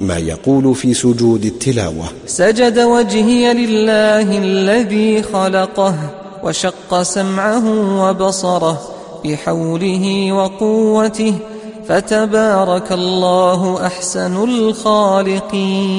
ما يقول في سجود التلاوة. سجد وجهي لله الذي خلقه وشق سمعه وبصره بحوله وقوته. فتبارك الله أحسن الخالقين.